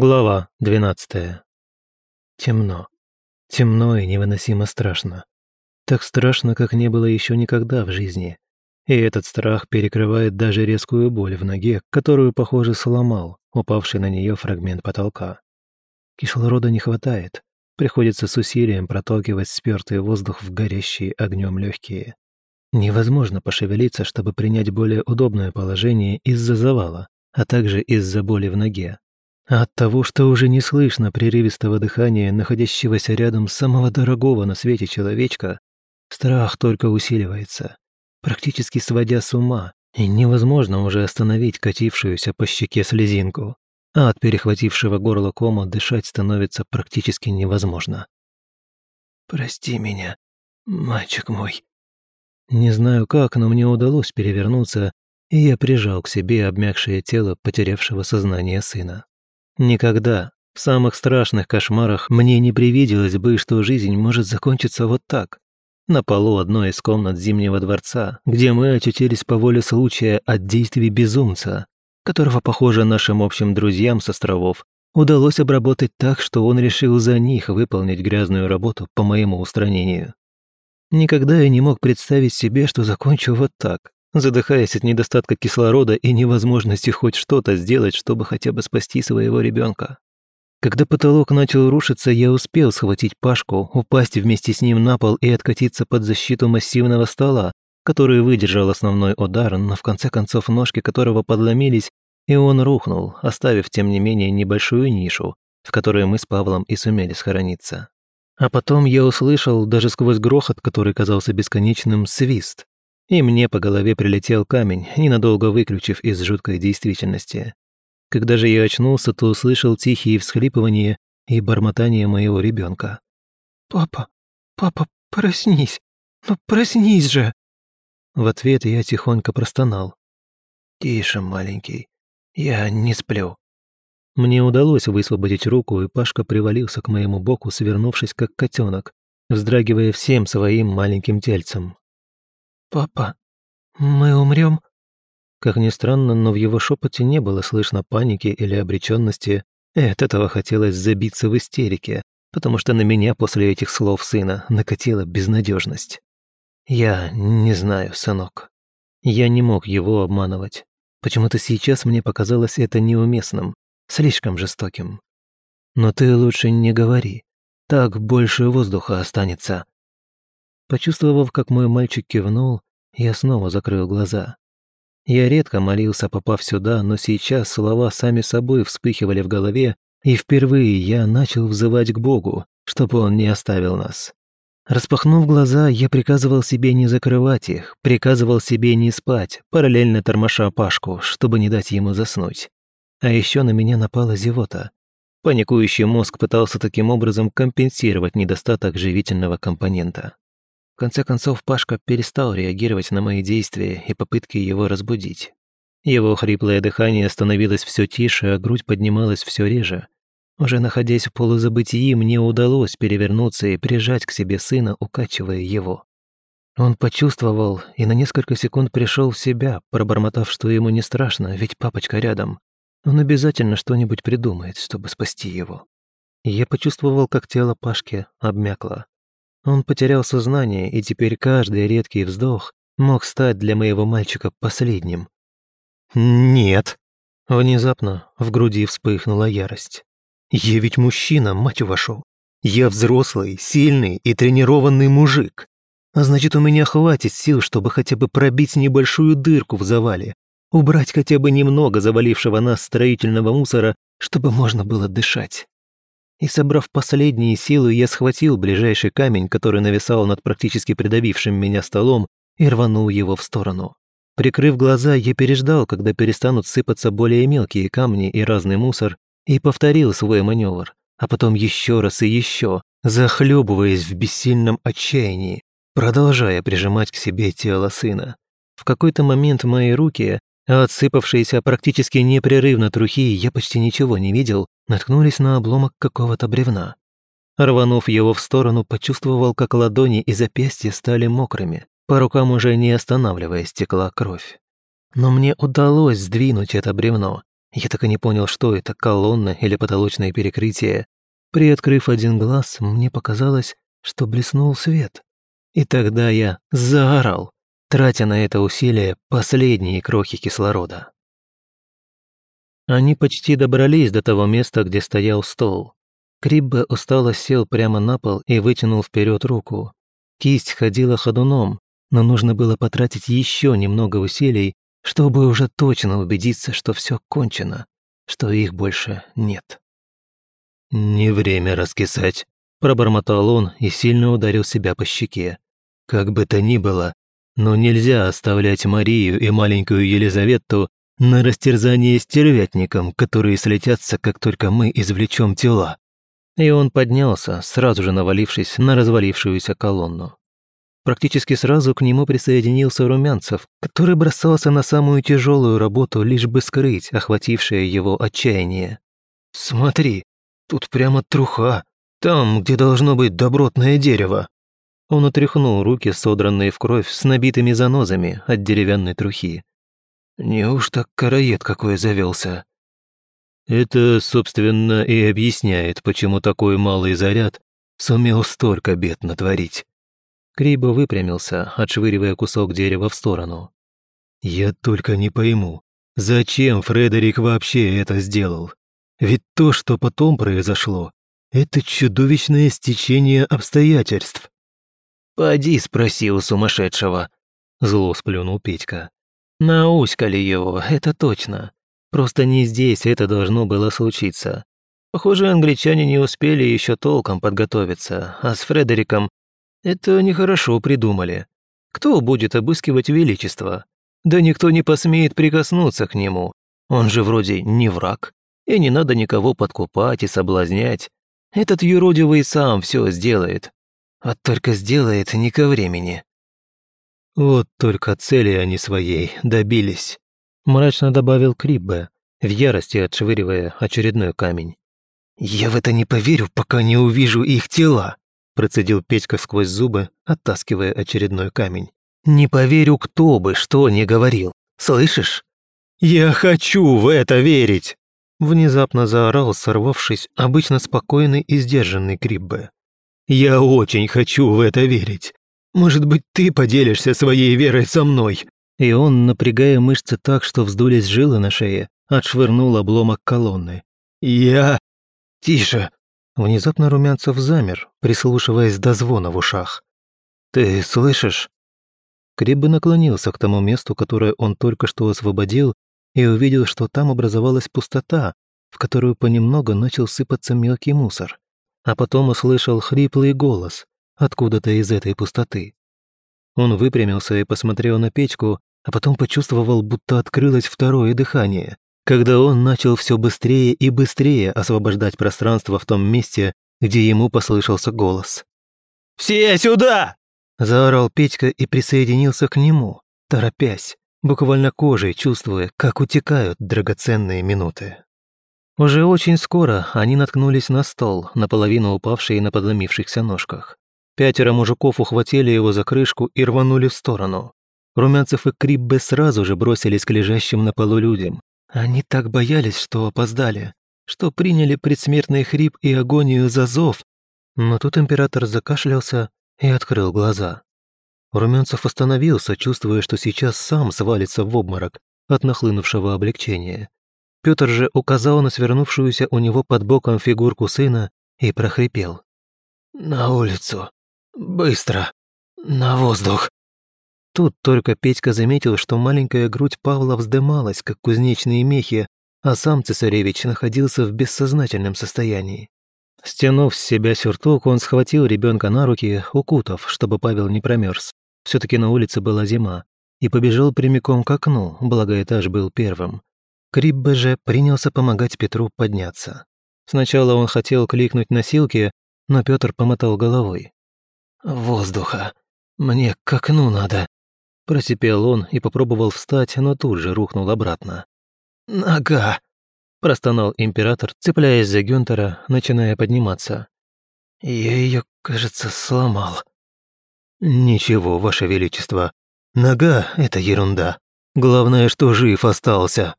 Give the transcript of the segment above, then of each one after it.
Глава 12. Темно. Темно и невыносимо страшно. Так страшно, как не было еще никогда в жизни. И этот страх перекрывает даже резкую боль в ноге, которую, похоже, сломал упавший на нее фрагмент потолка. Кислорода не хватает. Приходится с усилием проталкивать спертый воздух в горящие огнем легкие. Невозможно пошевелиться, чтобы принять более удобное положение из-за завала, а также из-за боли в ноге, от того, что уже не слышно прерывистого дыхания находящегося рядом самого дорогого на свете человечка, страх только усиливается, практически сводя с ума, и невозможно уже остановить катившуюся по щеке слезинку, а от перехватившего горло кома дышать становится практически невозможно. «Прости меня, мальчик мой». Не знаю как, но мне удалось перевернуться, и я прижал к себе обмякшее тело потерявшего сознание сына. Никогда, в самых страшных кошмарах, мне не привиделось бы, что жизнь может закончиться вот так. На полу одной из комнат Зимнего дворца, где мы очутились по воле случая от действий безумца, которого, похоже, нашим общим друзьям с островов удалось обработать так, что он решил за них выполнить грязную работу по моему устранению. Никогда я не мог представить себе, что закончу вот так задыхаясь от недостатка кислорода и невозможности хоть что-то сделать, чтобы хотя бы спасти своего ребенка. Когда потолок начал рушиться, я успел схватить Пашку, упасть вместе с ним на пол и откатиться под защиту массивного стола, который выдержал основной удар, но в конце концов ножки которого подломились, и он рухнул, оставив, тем не менее, небольшую нишу, в которой мы с Павлом и сумели схорониться. А потом я услышал, даже сквозь грохот, который казался бесконечным, свист и мне по голове прилетел камень, ненадолго выключив из жуткой действительности. Когда же я очнулся, то услышал тихие всхлипывания и бормотание моего ребенка. «Папа, папа, проснись! Ну, проснись же!» В ответ я тихонько простонал. «Тише, маленький, я не сплю». Мне удалось высвободить руку, и Пашка привалился к моему боку, свернувшись как котенок, вздрагивая всем своим маленьким тельцем. «Папа, мы умрем?» Как ни странно, но в его шепоте не было слышно паники или обреченности, и от этого хотелось забиться в истерике, потому что на меня после этих слов сына накатила безнадежность. «Я не знаю, сынок. Я не мог его обманывать. Почему-то сейчас мне показалось это неуместным, слишком жестоким. Но ты лучше не говори. Так больше воздуха останется. Почувствовав, как мой мальчик кивнул, я снова закрыл глаза. Я редко молился, попав сюда, но сейчас слова сами собой вспыхивали в голове, и впервые я начал взывать к Богу, чтобы он не оставил нас. Распахнув глаза, я приказывал себе не закрывать их, приказывал себе не спать, параллельно тормоша Пашку, чтобы не дать ему заснуть. А еще на меня напала зевота. Паникующий мозг пытался таким образом компенсировать недостаток живительного компонента. В конце концов, Пашка перестал реагировать на мои действия и попытки его разбудить. Его хриплое дыхание становилось все тише, а грудь поднималась все реже. Уже находясь в полузабытии, мне удалось перевернуться и прижать к себе сына, укачивая его. Он почувствовал и на несколько секунд пришел в себя, пробормотав, что ему не страшно, ведь папочка рядом. Он обязательно что-нибудь придумает, чтобы спасти его. Я почувствовал, как тело Пашки обмякло. Он потерял сознание, и теперь каждый редкий вздох мог стать для моего мальчика последним. «Нет!» Внезапно в груди вспыхнула ярость. «Я ведь мужчина, мать вашу! Я взрослый, сильный и тренированный мужик! А значит, у меня хватит сил, чтобы хотя бы пробить небольшую дырку в завале, убрать хотя бы немного завалившего нас строительного мусора, чтобы можно было дышать и, собрав последние силы, я схватил ближайший камень, который нависал над практически придавившим меня столом, и рванул его в сторону. Прикрыв глаза, я переждал, когда перестанут сыпаться более мелкие камни и разный мусор, и повторил свой маневр, а потом еще раз и еще, захлебываясь в бессильном отчаянии, продолжая прижимать к себе тело сына. В какой-то момент мои руки, отсыпавшиеся практически непрерывно трухи я почти ничего не видел, наткнулись на обломок какого-то бревна. Рванув его в сторону, почувствовал, как ладони и запястья стали мокрыми, по рукам уже не останавливаясь стекла кровь. Но мне удалось сдвинуть это бревно. Я так и не понял, что это, колонна или потолочное перекрытие. Приоткрыв один глаз, мне показалось, что блеснул свет. И тогда я заорал тратя на это усилие последние крохи кислорода. Они почти добрались до того места, где стоял стол. Крибба устало сел прямо на пол и вытянул вперед руку. Кисть ходила ходуном, но нужно было потратить еще немного усилий, чтобы уже точно убедиться, что все кончено, что их больше нет. «Не время раскисать», — пробормотал он и сильно ударил себя по щеке. «Как бы то ни было, но нельзя оставлять Марию и маленькую Елизавету на растерзание стервятникам, которые слетятся, как только мы извлечем тела. И он поднялся, сразу же навалившись на развалившуюся колонну. Практически сразу к нему присоединился Румянцев, который бросался на самую тяжелую работу, лишь бы скрыть охватившее его отчаяние. «Смотри, тут прямо труха, там, где должно быть добротное дерево», он отряхнул руки, содранные в кровь, с набитыми занозами от деревянной трухи. Неужто караед какой завелся? Это, собственно, и объясняет, почему такой малый заряд сумел столько бед натворить. Крибо выпрямился, отшвыривая кусок дерева в сторону. «Я только не пойму, зачем Фредерик вообще это сделал? Ведь то, что потом произошло, это чудовищное стечение обстоятельств. «Поди спроси у сумасшедшего», – зло сплюнул Петька. «Науськали его, это точно. Просто не здесь это должно было случиться. Похоже, англичане не успели еще толком подготовиться, а с Фредериком это нехорошо придумали. Кто будет обыскивать величество? Да никто не посмеет прикоснуться к нему. Он же вроде не враг, и не надо никого подкупать и соблазнять. Этот юродивый сам все сделает, а только сделает не ко времени. Вот только цели они своей добились, мрачно добавил Криббе, в ярости отшвыривая очередной камень. «Я в это не поверю, пока не увижу их тела!» процедил Петька сквозь зубы, оттаскивая очередной камень. «Не поверю, кто бы что ни говорил. Слышишь?» «Я хочу в это верить!» Внезапно заорал, сорвавшись, обычно спокойный и сдержанный Криббе. Я очень хочу в это верить. Может быть, ты поделишься своей верой со мной?» И он, напрягая мышцы так, что вздулись жилы на шее, отшвырнул обломок колонны. «Я... тише!» Внезапно Румянцев замер, прислушиваясь до звона в ушах. «Ты слышишь?» Крибы наклонился к тому месту, которое он только что освободил, и увидел, что там образовалась пустота, в которую понемногу начал сыпаться мелкий мусор а потом услышал хриплый голос откуда-то из этой пустоты. Он выпрямился и посмотрел на печку, а потом почувствовал, будто открылось второе дыхание, когда он начал все быстрее и быстрее освобождать пространство в том месте, где ему послышался голос. «Все сюда!» – заорал Петька и присоединился к нему, торопясь, буквально кожей чувствуя, как утекают драгоценные минуты. Уже очень скоро они наткнулись на стол, наполовину упавший на подломившихся ножках. Пятеро мужиков ухватили его за крышку и рванули в сторону. Румянцев и Криббе сразу же бросились к лежащим на полу людям. Они так боялись, что опоздали, что приняли предсмертный хрип и агонию за зов. Но тут император закашлялся и открыл глаза. Румянцев остановился, чувствуя, что сейчас сам свалится в обморок от нахлынувшего облегчения. Петр же указал на свернувшуюся у него под боком фигурку сына и прохрипел. «На улицу! Быстро! На воздух!» Тут только Петька заметил, что маленькая грудь Павла вздымалась, как кузнечные мехи, а сам цесаревич находился в бессознательном состоянии. Стянув с себя сюртук, он схватил ребенка на руки, укутав, чтобы Павел не промерз. все таки на улице была зима, и побежал прямиком к окну, благо этаж был первым. Криббе же принялся помогать Петру подняться. Сначала он хотел кликнуть носилки, но Петр помотал головой. «Воздуха! Мне к окну надо!» Просипел он и попробовал встать, но тут же рухнул обратно. «Нога!» – простонал император, цепляясь за Гюнтера, начиная подниматься. «Я ее, кажется, сломал». «Ничего, Ваше Величество. Нога – это ерунда. Главное, что жив остался»,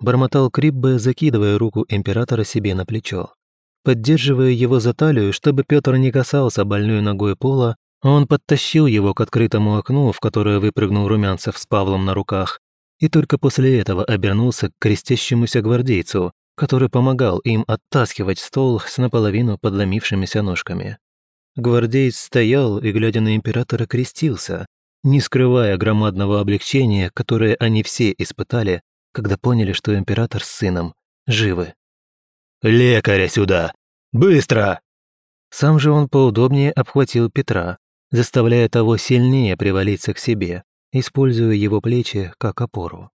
бормотал Криббе, закидывая руку императора себе на плечо. Поддерживая его за талию, чтобы Петр не касался больной ногой пола, он подтащил его к открытому окну, в которое выпрыгнул Румянцев с Павлом на руках, и только после этого обернулся к крестящемуся гвардейцу, который помогал им оттаскивать стол с наполовину подломившимися ножками. Гвардеец стоял и, глядя на императора, крестился, не скрывая громадного облегчения, которое они все испытали, когда поняли, что император с сыном живы. «Лекаря сюда! Быстро!» Сам же он поудобнее обхватил Петра, заставляя того сильнее привалиться к себе, используя его плечи как опору.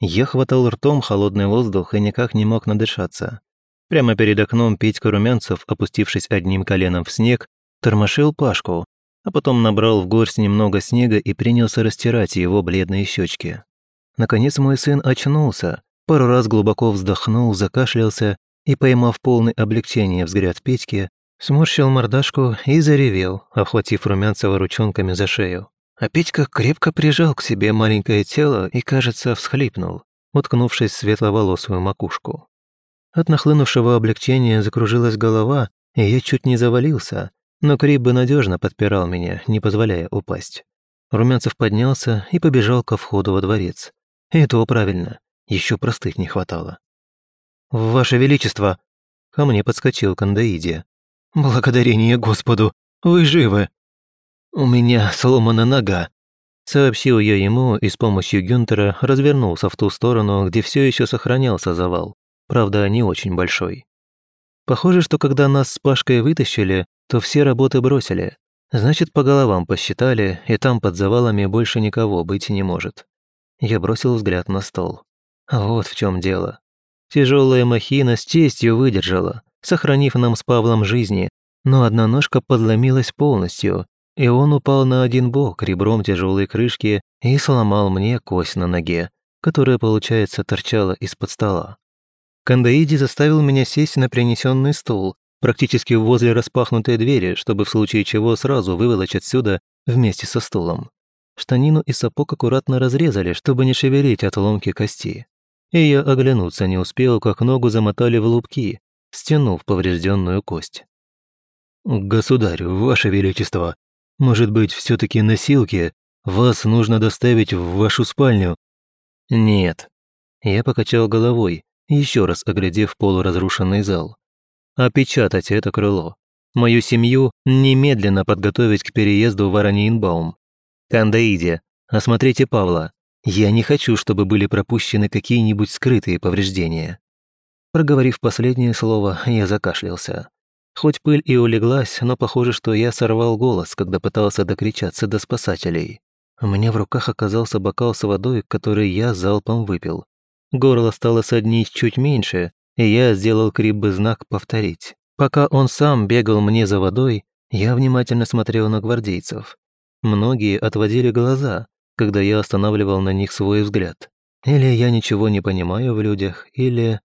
Я хватал ртом холодный воздух и никак не мог надышаться. Прямо перед окном Петька Румянцев, опустившись одним коленом в снег, тормошил Пашку, а потом набрал в горсть немного снега и принялся растирать его бледные щечки. Наконец мой сын очнулся, пару раз глубоко вздохнул, закашлялся и, поймав полный облегчение взгляд Петьки, сморщил мордашку и заревел, охватив Румянцева ручонками за шею. А Петька крепко прижал к себе маленькое тело и, кажется, всхлипнул, уткнувшись в светловолосую макушку. От нахлынувшего облегчения закружилась голова, и я чуть не завалился, но Крип бы надежно подпирал меня, не позволяя упасть. Румянцев поднялся и побежал ко входу во дворец. Это то правильно, еще простых не хватало. «Ваше Величество!» Ко мне подскочил Кандаидия. «Благодарение Господу! Вы живы!» «У меня сломана нога!» Сообщил я ему и с помощью Гюнтера развернулся в ту сторону, где все еще сохранялся завал. Правда, не очень большой. Похоже, что когда нас с Пашкой вытащили, то все работы бросили. Значит, по головам посчитали, и там под завалами больше никого быть не может. Я бросил взгляд на стол. Вот в чем дело. Тяжелая махина с честью выдержала, сохранив нам с Павлом жизни, но одна ножка подломилась полностью, и он упал на один бок ребром тяжелой крышки и сломал мне кость на ноге, которая, получается, торчала из-под стола. Кандаиди заставил меня сесть на принесенный стол, практически возле распахнутой двери, чтобы в случае чего сразу выволочь отсюда вместе со стулом штанину и сапог аккуратно разрезали, чтобы не шевелить отломки кости. И я оглянуться не успел, как ногу замотали в лупки, стянув поврежденную кость. «Государь, ваше величество, может быть, все таки носилки? Вас нужно доставить в вашу спальню?» «Нет». Я покачал головой, еще раз оглядев полуразрушенный зал. «Опечатать это крыло. Мою семью немедленно подготовить к переезду в Араньинбаум. «Кандаиде, осмотрите Павла. Я не хочу, чтобы были пропущены какие-нибудь скрытые повреждения». Проговорив последнее слово, я закашлялся. Хоть пыль и улеглась, но похоже, что я сорвал голос, когда пытался докричаться до спасателей. У меня в руках оказался бокал с водой, который я залпом выпил. Горло стало соднить чуть меньше, и я сделал Криббы знак «повторить». Пока он сам бегал мне за водой, я внимательно смотрел на гвардейцев. Многие отводили глаза, когда я останавливал на них свой взгляд. Или я ничего не понимаю в людях, или...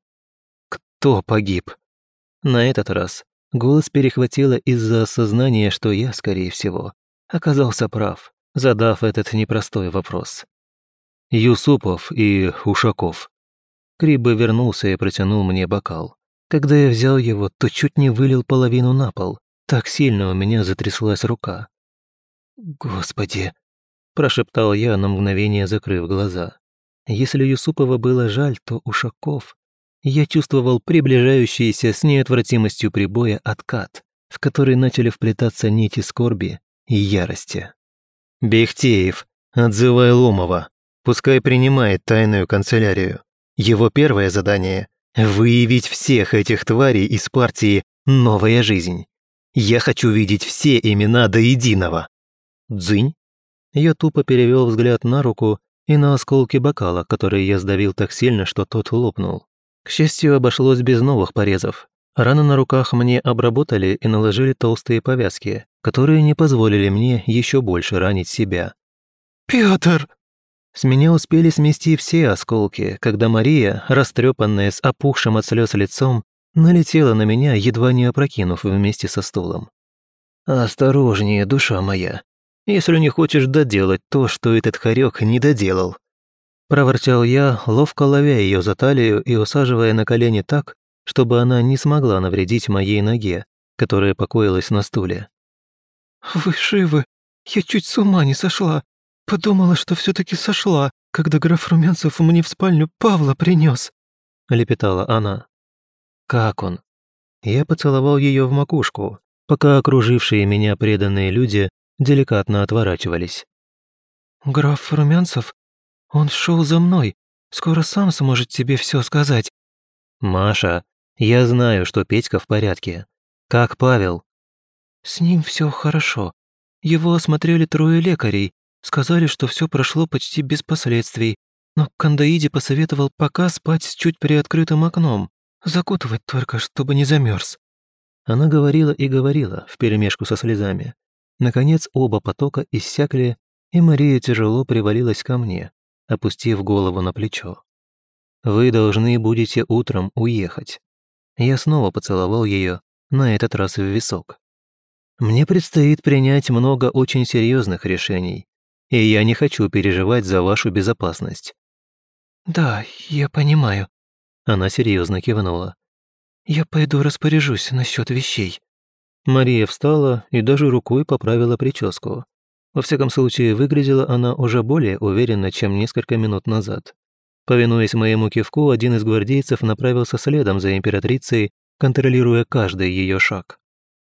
Кто погиб? На этот раз голос перехватило из-за осознания, что я, скорее всего, оказался прав, задав этот непростой вопрос. Юсупов и Ушаков. Криба вернулся и протянул мне бокал. Когда я взял его, то чуть не вылил половину на пол. Так сильно у меня затряслась рука. «Господи!» – прошептал я на мгновение, закрыв глаза. Если Юсупова было жаль, то Ушаков... Я чувствовал приближающийся с неотвратимостью прибоя откат, в который начали вплетаться нити скорби и ярости. «Бехтеев, отзывай Ломова. Пускай принимает тайную канцелярию. Его первое задание – выявить всех этих тварей из партии «Новая жизнь». Я хочу видеть все имена до единого. «Дзынь!» Я тупо перевел взгляд на руку и на осколки бокала, которые я сдавил так сильно, что тот лопнул. К счастью, обошлось без новых порезов. Раны на руках мне обработали и наложили толстые повязки, которые не позволили мне еще больше ранить себя. «Пётр!» С меня успели смести все осколки, когда Мария, растрепанная с опухшим от слез лицом, налетела на меня, едва не опрокинув вместе со стулом. «Осторожнее, душа моя если не хочешь доделать то, что этот хорек не доделал». Проворчал я, ловко ловя ее за талию и усаживая на колени так, чтобы она не смогла навредить моей ноге, которая покоилась на стуле. «Вы живы? Я чуть с ума не сошла. Подумала, что все таки сошла, когда граф Румянцев мне в спальню Павла принес. лепетала она. «Как он?» Я поцеловал ее в макушку, пока окружившие меня преданные люди деликатно отворачивались. «Граф Румянцев? Он шел за мной. Скоро сам сможет тебе все сказать». «Маша, я знаю, что Петька в порядке. Как Павел?» «С ним все хорошо. Его осмотрели трое лекарей. Сказали, что все прошло почти без последствий. Но Кандаиди посоветовал пока спать с чуть приоткрытым окном. Закутывать только, чтобы не замерз. Она говорила и говорила, вперемешку со слезами. Наконец оба потока иссякли, и Мария тяжело привалилась ко мне, опустив голову на плечо. «Вы должны будете утром уехать». Я снова поцеловал ее, на этот раз в висок. «Мне предстоит принять много очень серьезных решений, и я не хочу переживать за вашу безопасность». «Да, я понимаю», — она серьезно кивнула. «Я пойду распоряжусь насчет вещей». Мария встала и даже рукой поправила прическу. Во всяком случае, выглядела она уже более уверенно, чем несколько минут назад. Повинуясь моему кивку, один из гвардейцев направился следом за императрицей, контролируя каждый ее шаг.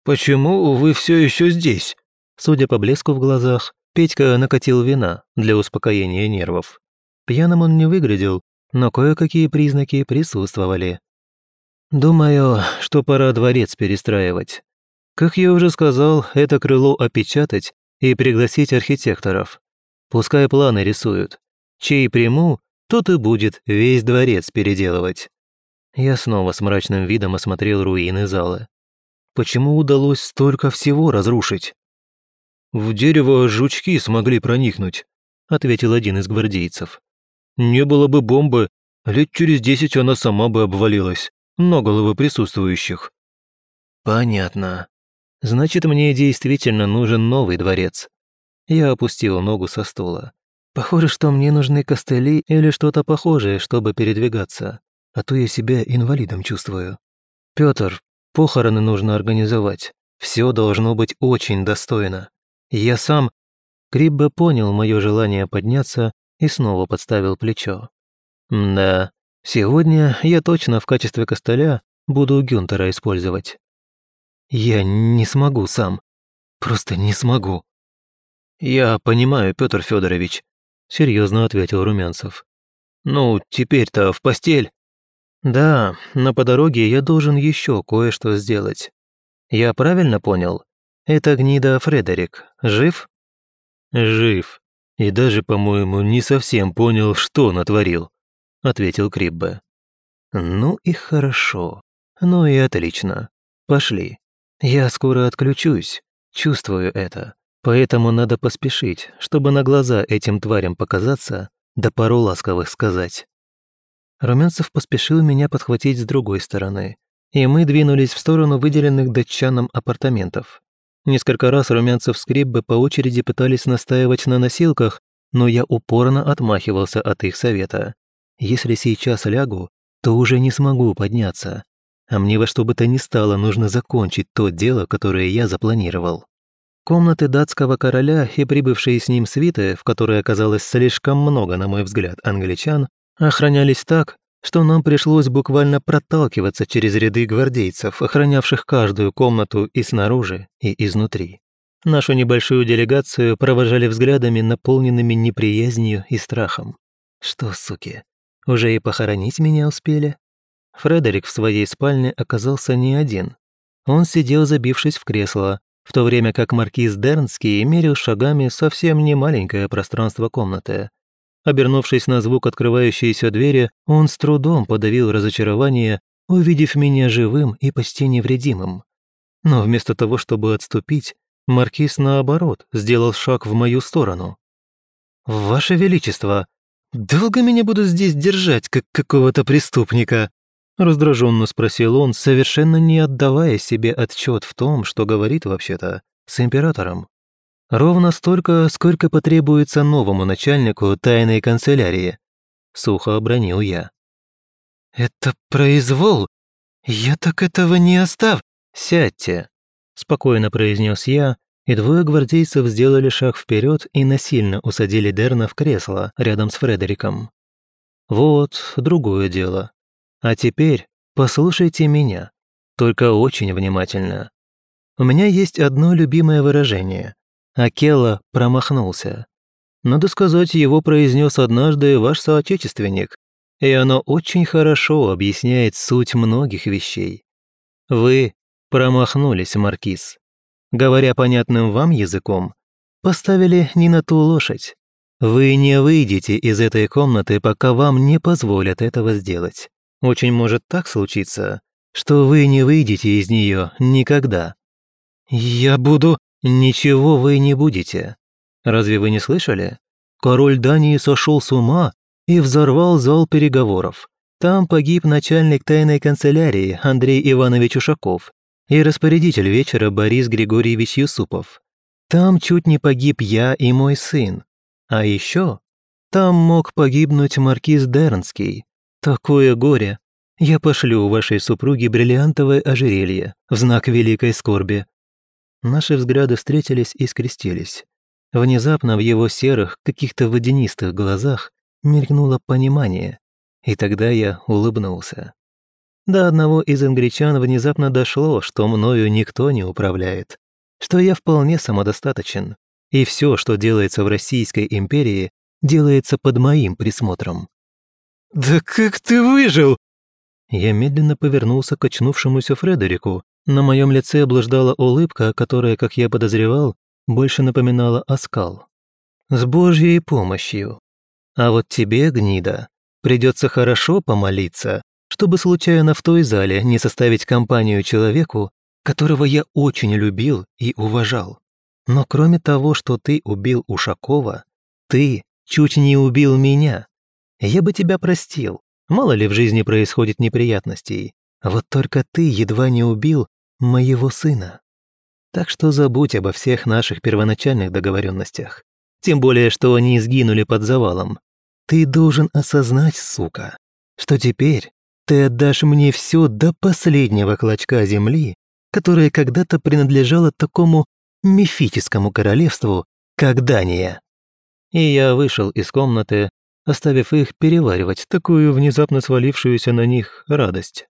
«Почему вы все еще здесь?» Судя по блеску в глазах, Петька накатил вина для успокоения нервов. Пьяным он не выглядел, но кое-какие признаки присутствовали. «Думаю, что пора дворец перестраивать. Как я уже сказал, это крыло опечатать и пригласить архитекторов. Пускай планы рисуют. Чей приму, тот и будет весь дворец переделывать. Я снова с мрачным видом осмотрел руины зала. Почему удалось столько всего разрушить? «В дерево жучки смогли проникнуть», — ответил один из гвардейцев. «Не было бы бомбы, лет через десять она сама бы обвалилась, на головы присутствующих». «Понятно», Значит, мне действительно нужен новый дворец. Я опустил ногу со стула. Похоже, что мне нужны костыли или что-то похожее, чтобы передвигаться. А то я себя инвалидом чувствую. Пётр, похороны нужно организовать. Все должно быть очень достойно. Я сам... Криббе понял мое желание подняться и снова подставил плечо. Да, сегодня я точно в качестве костыля буду Гюнтера использовать. Я не смогу сам. Просто не смогу». «Я понимаю, Петр Федорович», — серьезно ответил Румянцев. «Ну, теперь-то в постель». «Да, но по дороге я должен еще кое-что сделать. Я правильно понял? Это гнида Фредерик. Жив?» «Жив. И даже, по-моему, не совсем понял, что натворил», — ответил Криббе. «Ну и хорошо. Ну и отлично. Пошли. Я скоро отключусь, чувствую это. Поэтому надо поспешить, чтобы на глаза этим тварям показаться, да пару ласковых сказать. Румянцев поспешил меня подхватить с другой стороны, и мы двинулись в сторону выделенных датчанам апартаментов. Несколько раз Румянцев с Креббе по очереди пытались настаивать на носилках, но я упорно отмахивался от их совета. Если сейчас лягу, то уже не смогу подняться а мне во что бы то ни стало нужно закончить то дело, которое я запланировал. Комнаты датского короля и прибывшие с ним свиты, в которой оказалось слишком много, на мой взгляд, англичан, охранялись так, что нам пришлось буквально проталкиваться через ряды гвардейцев, охранявших каждую комнату и снаружи, и изнутри. Нашу небольшую делегацию провожали взглядами, наполненными неприязнью и страхом. Что, суки, уже и похоронить меня успели? Фредерик в своей спальне оказался не один. Он сидел, забившись в кресло, в то время как маркиз Дернский мерил шагами совсем не маленькое пространство комнаты. Обернувшись на звук открывающейся двери, он с трудом подавил разочарование, увидев меня живым и почти невредимым. Но вместо того, чтобы отступить, маркиз, наоборот, сделал шаг в мою сторону. «Ваше Величество, долго меня будут здесь держать, как какого-то преступника?» – раздраженно спросил он, совершенно не отдавая себе отчет в том, что говорит вообще-то с императором. «Ровно столько, сколько потребуется новому начальнику тайной канцелярии», – сухо обронил я. «Это произвол! Я так этого не остав...» «Сядьте!» – спокойно произнес я, и двое гвардейцев сделали шаг вперед и насильно усадили Дерна в кресло рядом с Фредериком. «Вот другое дело. А теперь послушайте меня, только очень внимательно. У меня есть одно любимое выражение. Акела промахнулся. Надо сказать, его произнес однажды ваш соотечественник, и оно очень хорошо объясняет суть многих вещей. Вы промахнулись, Маркиз. Говоря понятным вам языком, поставили не на ту лошадь. Вы не выйдете из этой комнаты, пока вам не позволят этого сделать. Очень может так случиться, что вы не выйдете из нее никогда. Я буду... Ничего вы не будете. Разве вы не слышали? Король Дании сошел с ума и взорвал зал переговоров. Там погиб начальник тайной канцелярии Андрей Иванович Ушаков и распорядитель вечера Борис Григорьевич Юсупов. Там чуть не погиб я и мой сын. А еще там мог погибнуть маркиз Дернский, Такое горе! Я пошлю вашей супруге бриллиантовое ожерелье в знак великой скорби». Наши взгляды встретились и скрестились. Внезапно в его серых, каких-то водянистых глазах мелькнуло понимание, и тогда я улыбнулся. До одного из англичан внезапно дошло, что мною никто не управляет, что я вполне самодостаточен, и все, что делается в Российской империи, делается под моим присмотром. «Да как ты выжил?» Я медленно повернулся к очнувшемуся Фредерику. На моем лице облаждала улыбка, которая, как я подозревал, больше напоминала оскал. «С Божьей помощью. А вот тебе, гнида, придется хорошо помолиться, чтобы случайно в той зале не составить компанию человеку, которого я очень любил и уважал. Но кроме того, что ты убил Ушакова, ты чуть не убил меня я бы тебя простил. Мало ли в жизни происходит неприятностей. Вот только ты едва не убил моего сына. Так что забудь обо всех наших первоначальных договоренностях. Тем более, что они сгинули под завалом. Ты должен осознать, сука, что теперь ты отдашь мне все до последнего клочка земли, которая когда-то принадлежала такому мифическому королевству, как Дания. И я вышел из комнаты, оставив их переваривать такую внезапно свалившуюся на них радость.